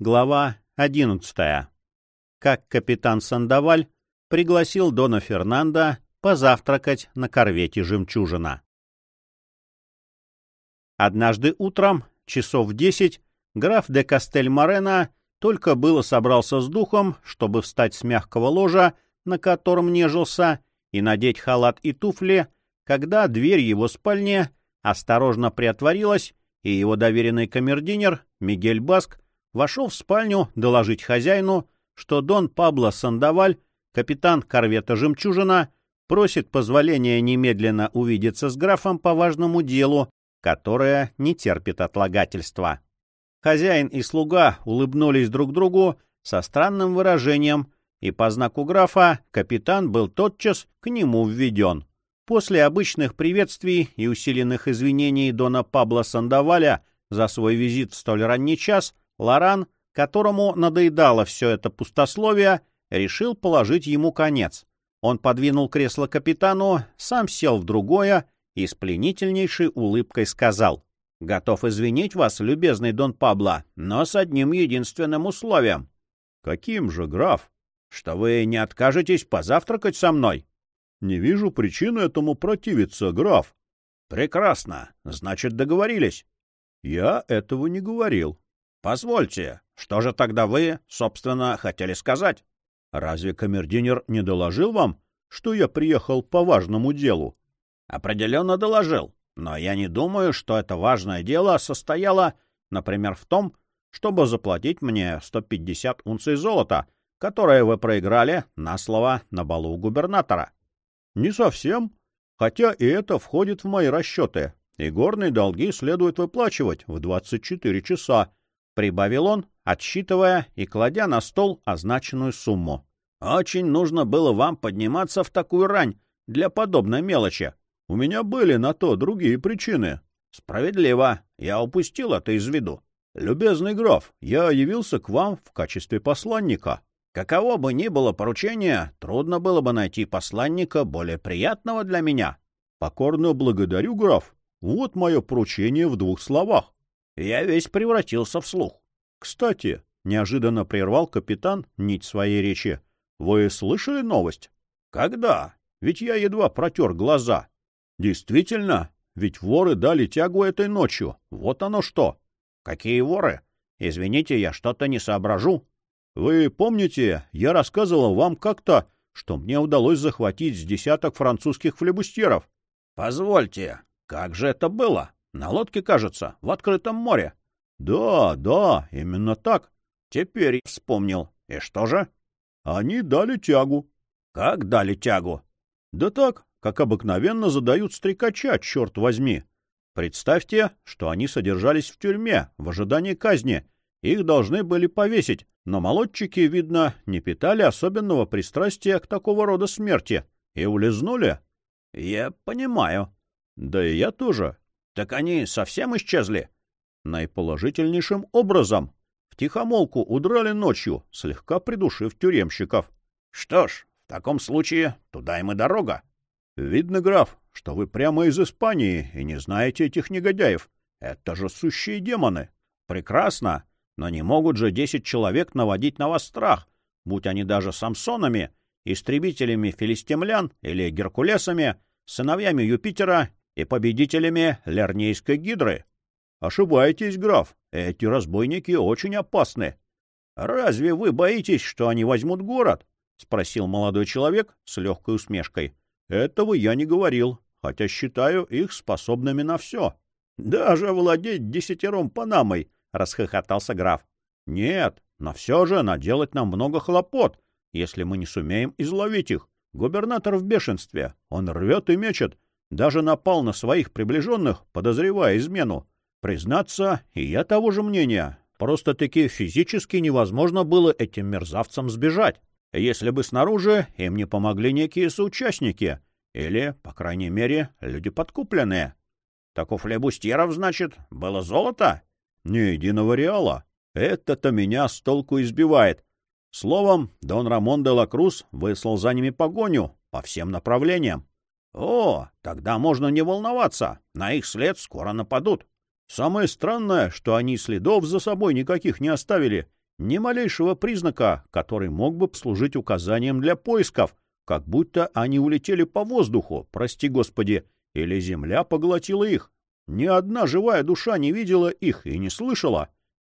Глава 11. Как капитан Сандаваль пригласил Дона Фернанда позавтракать на корвете «Жемчужина». Однажды утром, часов в десять, граф де Кастель-Морено только было собрался с духом, чтобы встать с мягкого ложа, на котором нежился, и надеть халат и туфли, когда дверь его спальни осторожно приотворилась, и его доверенный камердинер Мигель Баск вошел в спальню доложить хозяину, что Дон Пабло Сандаваль, капитан корвета «Жемчужина», просит позволения немедленно увидеться с графом по важному делу, которое не терпит отлагательства. Хозяин и слуга улыбнулись друг другу со странным выражением, и по знаку графа капитан был тотчас к нему введен. После обычных приветствий и усиленных извинений Дона Пабло Сандаваля за свой визит в столь ранний час, Лоран, которому надоедало все это пустословие, решил положить ему конец. Он подвинул кресло капитану, сам сел в другое и с пленительнейшей улыбкой сказал. — Готов извинить вас, любезный Дон Пабло, но с одним единственным условием. — Каким же, граф? — Что вы не откажетесь позавтракать со мной? — Не вижу причины этому противиться, граф. — Прекрасно. Значит, договорились. — Я этого не говорил. Позвольте, что же тогда вы, собственно, хотели сказать? Разве камердинер не доложил вам, что я приехал по важному делу? Определенно доложил, но я не думаю, что это важное дело состояло, например, в том, чтобы заплатить мне 150 унций золота, которое вы проиграли на слово на балу губернатора. Не совсем, хотя и это входит в мои расчеты, и горные долги следует выплачивать в 24 часа, прибавил он, отсчитывая и кладя на стол означенную сумму. «Очень нужно было вам подниматься в такую рань для подобной мелочи. У меня были на то другие причины». «Справедливо. Я упустил это из виду. Любезный граф, я явился к вам в качестве посланника. Каково бы ни было поручение, трудно было бы найти посланника более приятного для меня. Покорно благодарю, граф. Вот мое поручение в двух словах. Я весь превратился в слух. — Кстати, — неожиданно прервал капитан нить своей речи, — вы слышали новость? — Когда? Ведь я едва протер глаза. — Действительно, ведь воры дали тягу этой ночью. Вот оно что. — Какие воры? Извините, я что-то не соображу. — Вы помните, я рассказывал вам как-то, что мне удалось захватить с десяток французских флебустьеров? — Позвольте, как же это было? — на лодке, кажется, в открытом море. — Да, да, именно так. Теперь вспомнил. И что же? — Они дали тягу. — Как дали тягу? — Да так, как обыкновенно задают стрекача, черт возьми. Представьте, что они содержались в тюрьме в ожидании казни. Их должны были повесить, но молодчики, видно, не питали особенного пристрастия к такого рода смерти и улизнули. — Я понимаю. — Да и я тоже. Так они совсем исчезли? Наиположительнейшим образом. В тихомолку удрали ночью, слегка придушив тюремщиков. Что ж, в таком случае туда им и дорога. Видно, граф, что вы прямо из Испании и не знаете этих негодяев. Это же сущие демоны. Прекрасно, но не могут же десять человек наводить на вас страх, будь они даже самсонами, истребителями филистимлян или геркулесами, сыновьями Юпитера и победителями Лернейской гидры. Ошибаетесь, граф, эти разбойники очень опасны. Разве вы боитесь, что они возьмут город? — спросил молодой человек с легкой усмешкой. — Этого я не говорил, хотя считаю их способными на все. — Даже владеть десятером Панамой, — расхохотался граф. — Нет, но все же наделать нам много хлопот, если мы не сумеем изловить их. Губернатор в бешенстве, он рвет и мечет, даже напал на своих приближенных, подозревая измену. Признаться, и я того же мнения. Просто-таки физически невозможно было этим мерзавцам сбежать, если бы снаружи им не помогли некие соучастники, или, по крайней мере, люди подкупленные. Так у флебустьеров, значит, было золото? Ни единого реала. Это-то меня с толку избивает. Словом, Дон Рамон де Лакрус выслал за ними погоню по всем направлениям. О, тогда можно не волноваться, на их след скоро нападут. Самое странное, что они следов за собой никаких не оставили, Ни малейшего признака, который мог бы служить указанием для поисков, как будто они улетели по воздуху, прости господи, или земля поглотила их. Ни одна живая душа не видела их и не слышала.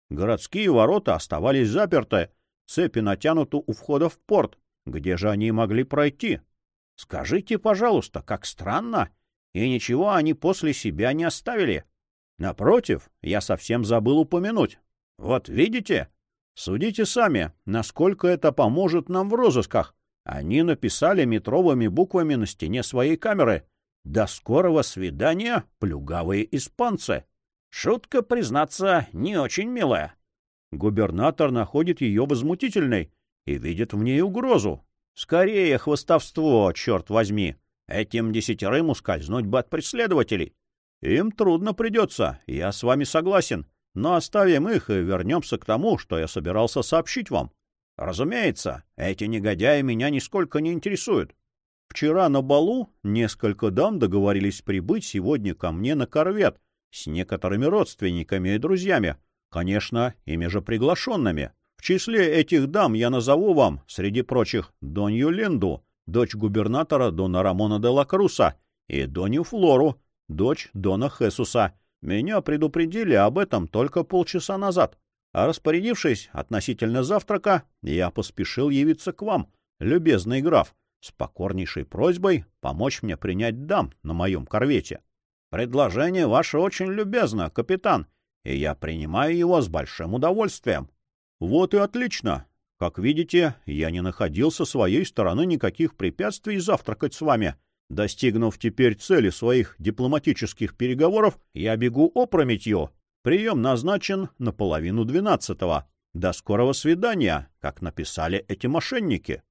Городские ворота оставались заперты, цепи натянуты у входа в порт. Где же они могли пройти? Скажите, пожалуйста, как странно. И ничего они после себя не оставили. Напротив, я совсем забыл упомянуть. Вот видите? Судите сами, насколько это поможет нам в розысках. Они написали метровыми буквами на стене своей камеры. «До скорого свидания, плюгавые испанцы!» Шутка, признаться, не очень милая. Губернатор находит ее возмутительной и видит в ней угрозу. Скорее хвостовство, черт возьми. Этим десятерым ускользнуть бы от преследователей. Им трудно придется, я с вами согласен. Но оставим их и вернемся к тому, что я собирался сообщить вам. Разумеется, эти негодяи меня нисколько не интересуют. Вчера на балу несколько дам договорились прибыть сегодня ко мне на корвет с некоторыми родственниками и друзьями, конечно, ими же приглашенными. Числе этих дам я назову вам, среди прочих, Донью Ленду, дочь губернатора Дона Рамона де ла Круса, и Донью Флору, дочь Дона Хесуса. Меня предупредили об этом только полчаса назад. А распорядившись относительно завтрака, я поспешил явиться к вам, любезный граф, с покорнейшей просьбой помочь мне принять дам на моем корвете. Предложение ваше очень любезно, капитан, и я принимаю его с большим удовольствием. Вот и отлично. Как видите, я не находил со своей стороны никаких препятствий завтракать с вами. Достигнув теперь цели своих дипломатических переговоров, я бегу опрометью. Прием назначен на половину двенадцатого. До скорого свидания, как написали эти мошенники.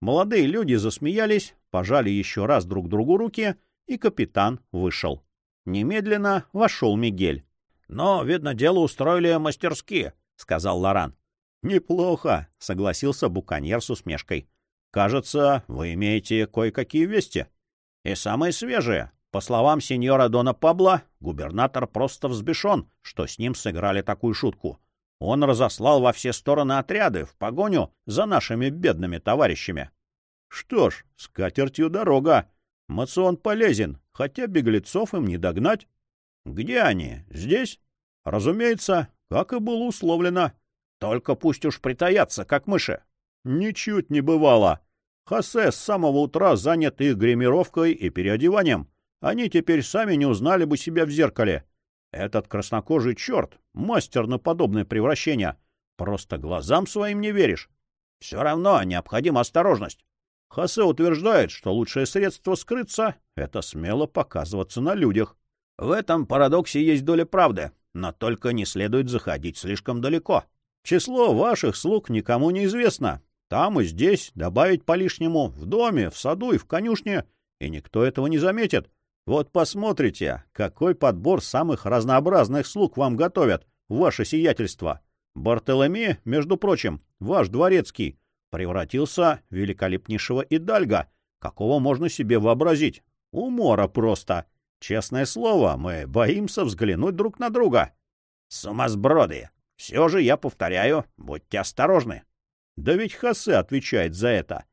Молодые люди засмеялись, пожали еще раз друг другу руки, и капитан вышел. Немедленно вошел Мигель. — Но, видно, дело устроили мастерски, — сказал Лоран. — Неплохо, — согласился Буканьер с усмешкой. — Кажется, вы имеете кое-какие вести. И самые свежие. По словам сеньора Дона Пабло, губернатор просто взбешен, что с ним сыграли такую шутку. Он разослал во все стороны отряды в погоню за нашими бедными товарищами. Что ж, с катертью дорога. Мацион полезен, хотя беглецов им не догнать. Где они? Здесь? Разумеется, как и было условлено. Только пусть уж притаятся, как мыши. Ничуть не бывало. Хосе с самого утра занят их гримировкой и переодеванием. Они теперь сами не узнали бы себя в зеркале. Этот краснокожий черт — мастер на подобное превращение. Просто глазам своим не веришь. Все равно необходима осторожность. Хосе утверждает, что лучшее средство скрыться — это смело показываться на людях. В этом парадоксе есть доля правды, но только не следует заходить слишком далеко. Число ваших слуг никому не известно. Там и здесь добавить по лишнему, в доме, в саду и в конюшне, и никто этого не заметит. Вот посмотрите, какой подбор самых разнообразных слуг вам готовят, ваше сиятельство. Бартоломе, между прочим, ваш дворецкий, превратился в великолепнейшего идальга, какого можно себе вообразить. Умора просто. Честное слово, мы боимся взглянуть друг на друга. Сумасброды! Все же я повторяю, будьте осторожны. Да ведь Хосе отвечает за это.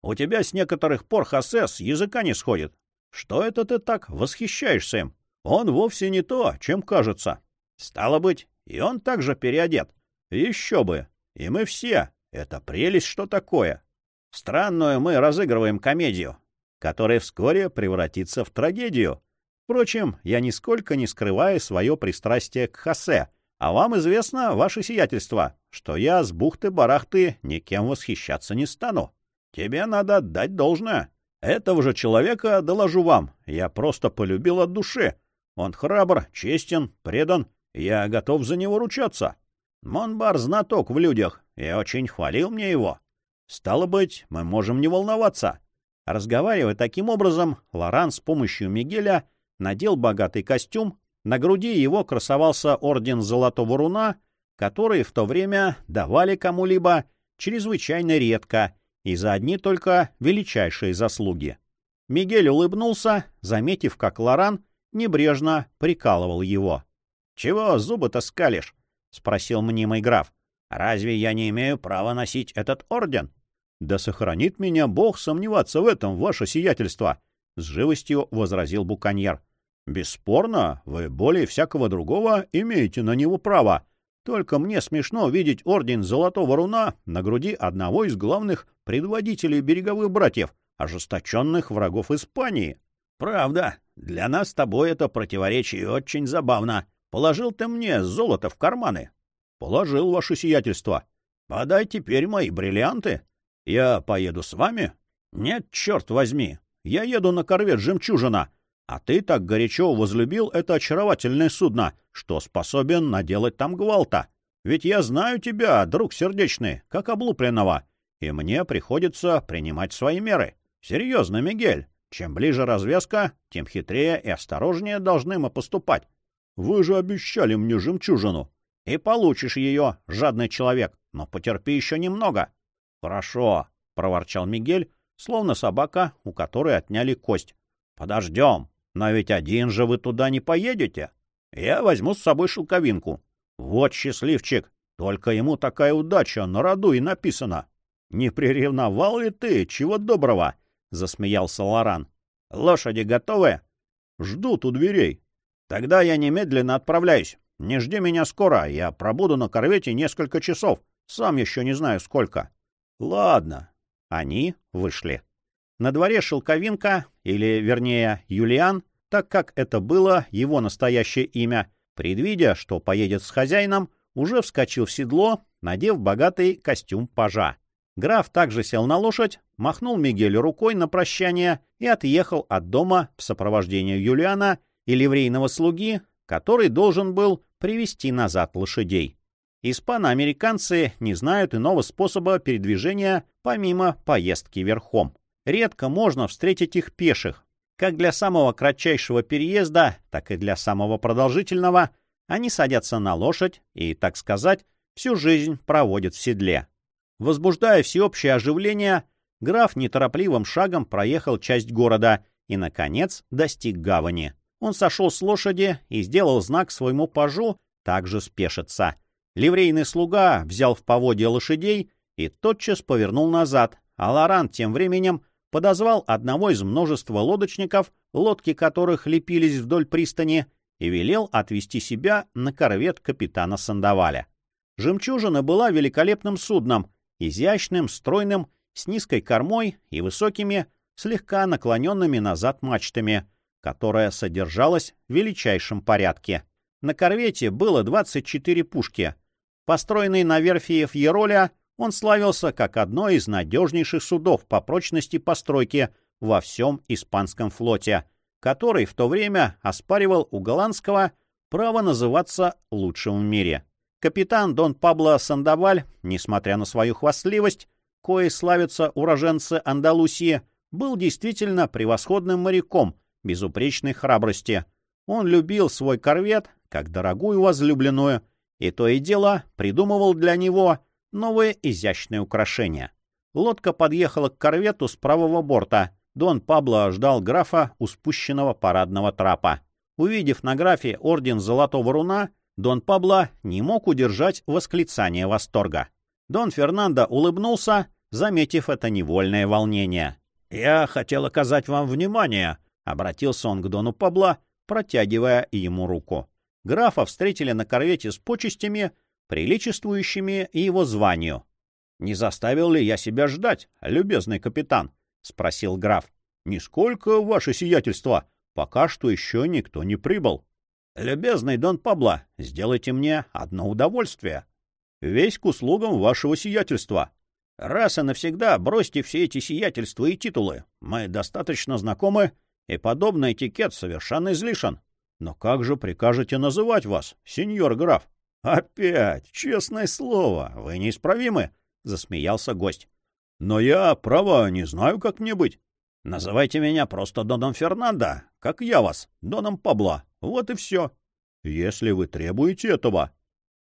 У тебя с некоторых пор Хосе с языка не сходит. Что это ты так восхищаешься им? Он вовсе не то, чем кажется. Стало быть, и он также переодет. Еще бы. И мы все, это прелесть, что такое. Странную мы разыгрываем комедию, которая вскоре превратится в трагедию. Впрочем, я нисколько не скрываю свое пристрастие к Хосе, а вам известно, ваше сиятельство, что я с бухты-барахты никем восхищаться не стану. Тебе надо отдать должное. Этого же человека, доложу вам, я просто полюбил от души. Он храбр, честен, предан, я готов за него ручаться. Монбар знаток в людях, и очень хвалил мне его. Стало быть, мы можем не волноваться. Разговаривая таким образом, Лоран с помощью Мигеля надел богатый костюм, на груди его красовался орден Золотого Руна, который в то время давали кому-либо чрезвычайно редко и за одни только величайшие заслуги. Мигель улыбнулся, заметив, как Лоран небрежно прикалывал его. — Чего зубы-то скалишь? — спросил мнимый граф. Разве я не имею права носить этот орден? Да сохранит меня Бог сомневаться в этом, ваше сиятельство, — с живостью возразил Буконьер. Бесспорно, вы более всякого другого имеете на него право. Только мне смешно видеть орден Золотого Руна на груди одного из главных предводителей береговых братьев, ожесточенных врагов Испании. Правда, для нас с тобой это противоречие очень забавно. Положил ты мне золото в карманы. Положил, ваше сиятельство. Подай теперь мои бриллианты. Я поеду с вами? Нет, черт возьми. Я еду на корвет «Жемчужина», а ты так горячо возлюбил это очаровательное судно, что способен наделать там гвалта. Ведь я знаю тебя, друг сердечный, как облупленного, и мне приходится принимать свои меры. Серьезно, Мигель, чем ближе развязка, тем хитрее и осторожнее должны мы поступать. Вы же обещали мне жемчужину. И получишь ее, жадный человек, но потерпи еще немного. Хорошо, — проворчал Мигель, словно собака, у которой отняли кость. Подождем. Но ведь один же вы туда не поедете. Я возьму с собой шелковинку. Вот счастливчик. Только ему такая удача на роду и написано. Не приревновал ли ты? Чего доброго? — засмеялся Лоран. — Лошади готовы? — Ждут у дверей. — Тогда я немедленно отправляюсь. Не жди меня скоро, я пробуду на корвете несколько часов. Сам еще не знаю сколько. — Ладно. Они вышли. На дворе Шелковинка, или, вернее, Юлиан, так как это было его настоящее имя, предвидя, что поедет с хозяином, уже вскочил в седло, надев богатый костюм пажа. Граф также сел на лошадь, махнул Мигелю рукой на прощание и отъехал от дома в сопровождении Юлиана и ливрейного слуги, который должен был привести назад лошадей. Испано-американцы не знают иного способа передвижения помимо поездки верхом. Редко можно встретить их пеших. Как для самого кратчайшего переезда, так и для самого продолжительного они садятся на лошадь и, так сказать, всю жизнь проводят в седле. Возбуждая всеобщее оживление, граф неторопливым шагом проехал часть города и, наконец, достиг гавани. Он сошел с лошади и сделал знак своему пажу также спешиться. Ливрейный слуга взял в поводья лошадей и тотчас повернул назад, а Лоран тем временем подозвал одного из множества лодочников, лодки которых лепились вдоль пристани, и велел отвезти себя на корвет капитана Сандаваля. «Жемчужина» была великолепным судном, изящным, стройным, с низкой кормой и высокими, слегка наклоненными назад мачтами, которая содержалась в величайшем порядке. На корвете было 24 пушки. Построенный на верфи Фьероля, он славился как одно из надежнейших судов по прочности постройки во всем испанском флоте, который в то время оспаривал у голландского право называться лучшим в мире. Капитан Дон Пабло Сандаваль, несмотря на свою хвастливость, коей славятся уроженцы Андалусии, был действительно превосходным моряком безупречной храбрости. Он любил свой корвет, как дорогую возлюбленную, и то и дело придумывал для него новое изящное украшение. Лодка подъехала к корвету с правого борта. Дон Пабло ждал графа у спущенного парадного трапа. Увидев на графе орден Золотого Руна, Дон Пабло не мог удержать восклицание восторга. Дон Фернандо улыбнулся, заметив это невольное волнение. «Я хотел оказать вам внимание», — обратился он к Дону Пабло, протягивая ему руку. Графа встретили на корвете с почестями, приличествующими его званию. — Не заставил ли я себя ждать, любезный капитан? — спросил граф. — Нисколько, ваше сиятельство. Пока что еще никто не прибыл. — Любезный Дон Пабло, сделайте мне одно удовольствие. Весь к услугам вашего сиятельства. Раз и навсегда бросьте все эти сиятельства и титулы. Мы достаточно знакомы, и подобный этикет совершенно излишен. Но как же прикажете называть вас, сеньор граф? «Опять! Честное слово! Вы неисправимы!» — засмеялся гость. «Но я, право, не знаю, как мне быть. Называйте меня просто Доном Фернандо, как я вас, Доном Пабло. Вот и все. Если вы требуете этого».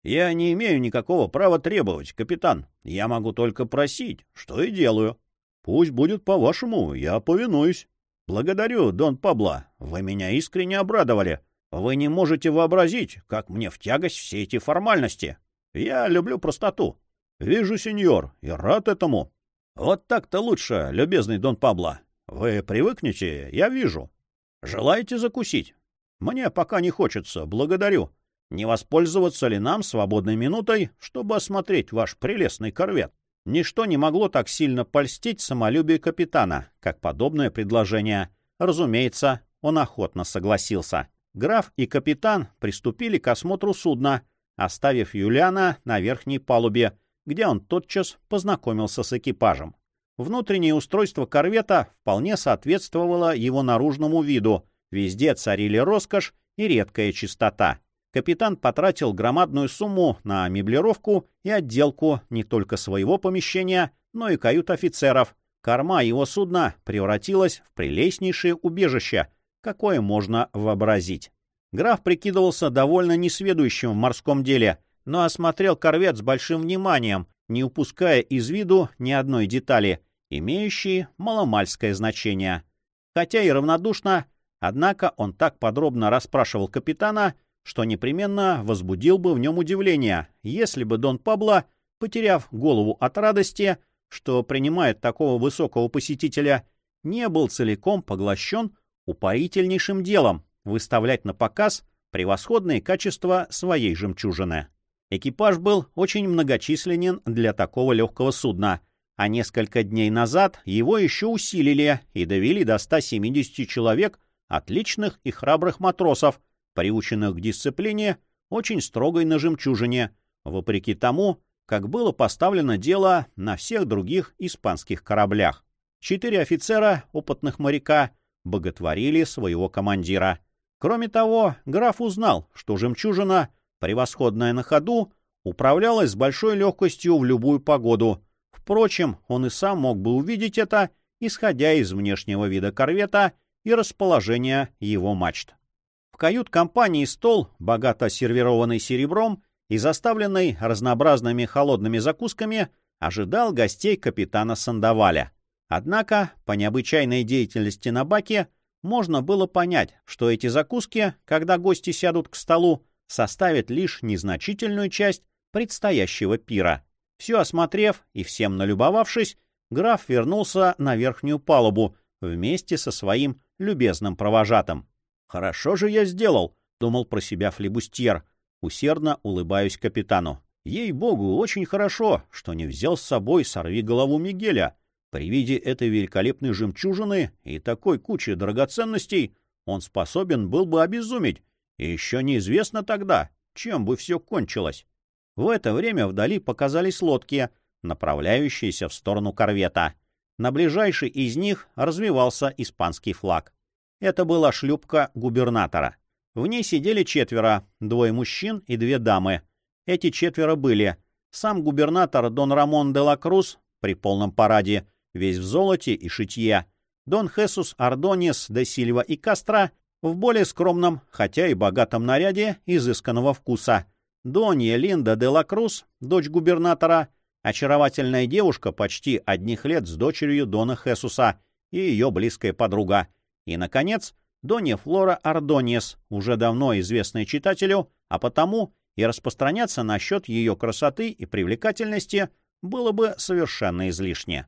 «Я не имею никакого права требовать, капитан. Я могу только просить, что и делаю». «Пусть будет по-вашему, я повинуюсь». «Благодарю, Дон Пабло. Вы меня искренне обрадовали. Вы не можете вообразить, как мне в тягость все эти формальности. Я люблю простоту. Вижу, сеньор, и рад этому. Вот так-то лучше, любезный Дон Пабло. Вы привыкнете, я вижу. Желаете закусить? Мне пока не хочется, благодарю. Не воспользоваться ли нам свободной минутой, чтобы осмотреть ваш прелестный корвет? Ничто не могло так сильно польстить самолюбие капитана, как подобное предложение. Разумеется, он охотно согласился. Граф и капитан приступили к осмотру судна, оставив Юлиана на верхней палубе, где он тотчас познакомился с экипажем. Внутреннее устройство корвета вполне соответствовало его наружному виду, везде царили роскошь и редкая чистота. Капитан потратил громадную сумму на меблировку и отделку не только своего помещения, но и кают офицеров. Корма его судна превратилась в прелестнейшее убежище, какое можно вообразить. Граф прикидывался довольно несведущим в морском деле, но осмотрел корвет с большим вниманием, не упуская из виду ни одной детали, имеющей маломальское значение. Хотя и равнодушно, однако он так подробно расспрашивал капитана, что непременно возбудил бы в нем удивление, если бы Дон Пабло, потеряв голову от радости, что принимает такого высокого посетителя, не был целиком поглощен упоительнейшим делом выставлять на показ превосходные качества своей жемчужины. Экипаж был очень многочисленен для такого легкого судна, а несколько дней назад его еще усилили и довели до 170 человек отличных и храбрых матросов, приученных к дисциплине, очень строгой на жемчужине, вопреки тому, как было поставлено дело на всех других испанских кораблях. Четыре офицера, опытных моряка, боготворили своего командира. Кроме того, граф узнал, что жемчужина, превосходная на ходу, управлялась с большой легкостью в любую погоду. Впрочем, он и сам мог бы увидеть это, исходя из внешнего вида корвета и расположения его мачт. В кают-компании стол, богато сервированный серебром и заставленный разнообразными холодными закусками, ожидал гостей капитана Сандаваля. Однако, по необычайной деятельности на баке, можно было понять, что эти закуски, когда гости сядут к столу, составят лишь незначительную часть предстоящего пира. Все осмотрев и всем налюбовавшись, граф вернулся на верхнюю палубу вместе со своим любезным провожатым. «Хорошо же я сделал», — думал про себя флебустьер, усердно улыбаюсь капитану. «Ей-богу, очень хорошо, что не взял с собой сорви голову Мигеля. При виде этой великолепной жемчужины и такой кучи драгоценностей он способен был бы обезуметь, и еще неизвестно тогда, чем бы все кончилось». В это время вдали показались лодки, направляющиеся в сторону корвета. На ближайшей из них развивался испанский флаг. Это была шлюпка губернатора. В ней сидели четверо, двое мужчин и две дамы. Эти четверо были сам губернатор Дон Рамон де ла Круз при полном параде, весь в золоте и шитье, Дон Хесус Ардонис де Сильва и Кастро в более скромном, хотя и богатом наряде изысканного вкуса, Донья Линда де ла Круз, дочь губернатора, очаровательная девушка почти одних лет с дочерью Дона Хесуса и ее близкая подруга — и, наконец, Донья Флора Ардоньес, уже давно известная читателю, а потому и распространяться насчет ее красоты и привлекательности было бы совершенно излишне.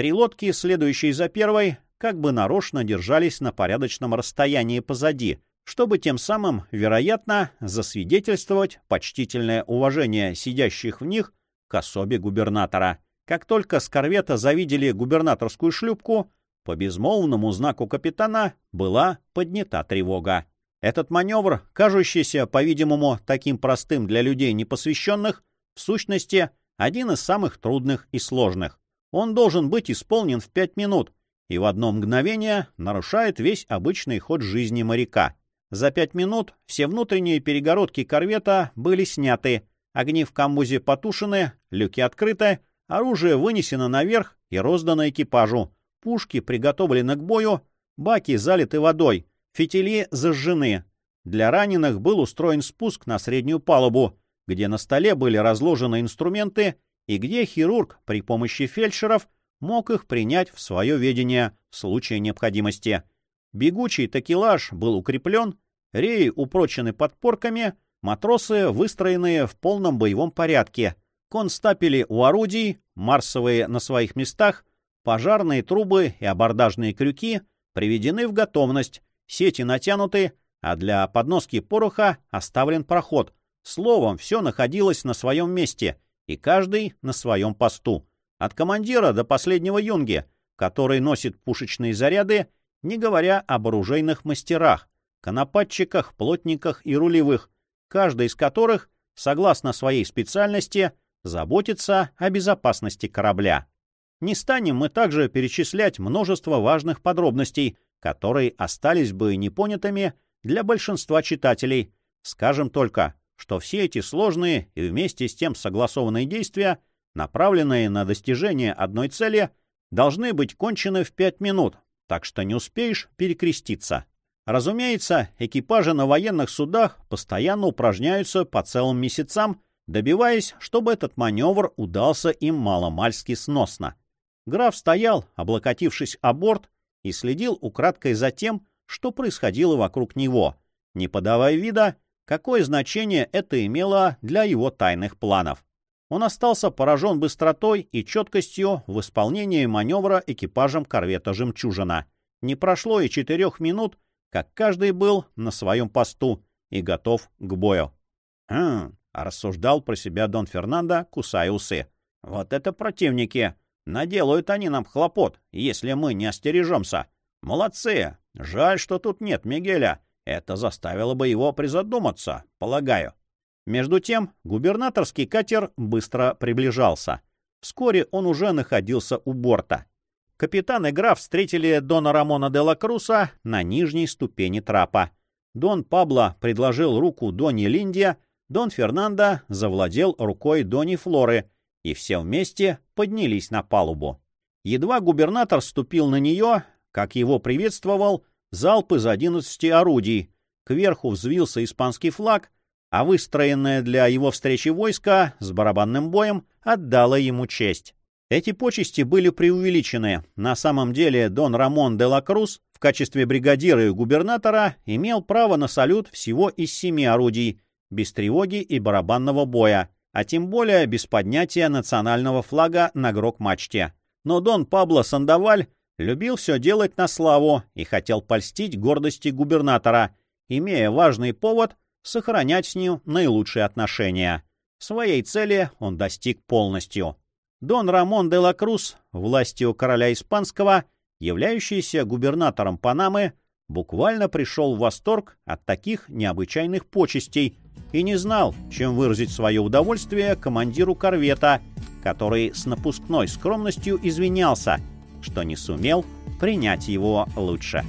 Три лодки, следующие за первой, как бы нарочно держались на порядочном расстоянии позади, чтобы тем самым, вероятно, засвидетельствовать почтительное уважение сидящих в них к особе губернатора. Как только с корвета завидели губернаторскую шлюпку, по безмолвному знаку капитана была поднята тревога. Этот маневр, кажущийся, по-видимому, таким простым для людей непосвященных, в сущности, один из самых трудных и сложных. Он должен быть исполнен в пять минут и в одно мгновение нарушает весь обычный ход жизни моряка. За пять минут все внутренние перегородки корвета были сняты, огни в камбузе потушены, люки открыты, оружие вынесено наверх и роздано экипажу, Пушки приготовлены к бою, баки залиты водой, фитили зажжены. Для раненых был устроен спуск на среднюю палубу, где на столе были разложены инструменты и где хирург при помощи фельдшеров мог их принять в свое ведение в случае необходимости. Бегучий такелаж был укреплен, реи упрочены подпорками, Матросы, выстроенные в полном боевом порядке, констапели у орудий, марсовые на своих местах, пожарные трубы и абордажные крюки приведены в готовность, сети натянуты, а для подноски пороха оставлен проход. Словом, все находилось на своем месте, и каждый на своем посту. От командира до последнего юнги, который носит пушечные заряды, не говоря об оружейных мастерах, конопатчиках, плотниках и рулевых, каждый из которых, согласно своей специальности, заботится о безопасности корабля. Не станем мы также перечислять множество важных подробностей, которые остались бы непонятыми для большинства читателей. Скажем только, что все эти сложные и вместе с тем согласованные действия, направленные на достижение одной цели, должны быть кончены в пять минут, так что не успеешь перекреститься. Разумеется, экипажи на военных судах постоянно упражняются по целым месяцам, добиваясь, чтобы этот маневр удался им маломальски сносно. Граф стоял, облокотившись о борт, и следил украдкой за тем, что происходило вокруг него, не подавая вида, какое значение это имело для его тайных планов. Он остался поражен быстротой и четкостью в исполнении маневра экипажем корвета «Жемчужина». Не прошло и четырех минут, как каждый был на своем посту и готов к бою. «Хм», — рассуждал про себя Дон Фернандо, кусая усы. «Вот это противники! Наделают они нам хлопот, если мы не остережемся. Молодцы! Жаль, что тут нет Мигеля. Это заставило бы его призадуматься, полагаю». Между тем губернаторский катер быстро приближался. Вскоре он уже находился у борта. Капитан и граф встретили Дона Рамона де ла Круса на нижней ступени трапа. Дон Пабло предложил руку Доне Линде, Дон Фернандо завладел рукой Дони Флоры, и все вместе поднялись на палубу. Едва губернатор ступил на нее, как его приветствовал залп из одиннадцати орудий. Кверху взвился испанский флаг, а выстроенное для его встречи войско с барабанным боем отдало ему честь. Эти почести были преувеличены. На самом деле Дон Рамон де ла Крус в качестве бригадира и губернатора имел право на салют всего из семи орудий, без тревоги и барабанного боя, а тем более без поднятия национального флага на грок-мачте. Но Дон Пабло Сандаваль любил все делать на славу и хотел польстить гордости губернатора, имея важный повод сохранять с ним наилучшие отношения. Своей цели он достиг полностью. Дон Рамон де ла Крус, властью короля Испанского, являющийся губернатором Панамы, буквально пришел в восторг от таких необычайных почестей и не знал, чем выразить свое удовольствие командиру корвета, который с напускной скромностью извинялся, что не сумел принять его лучше.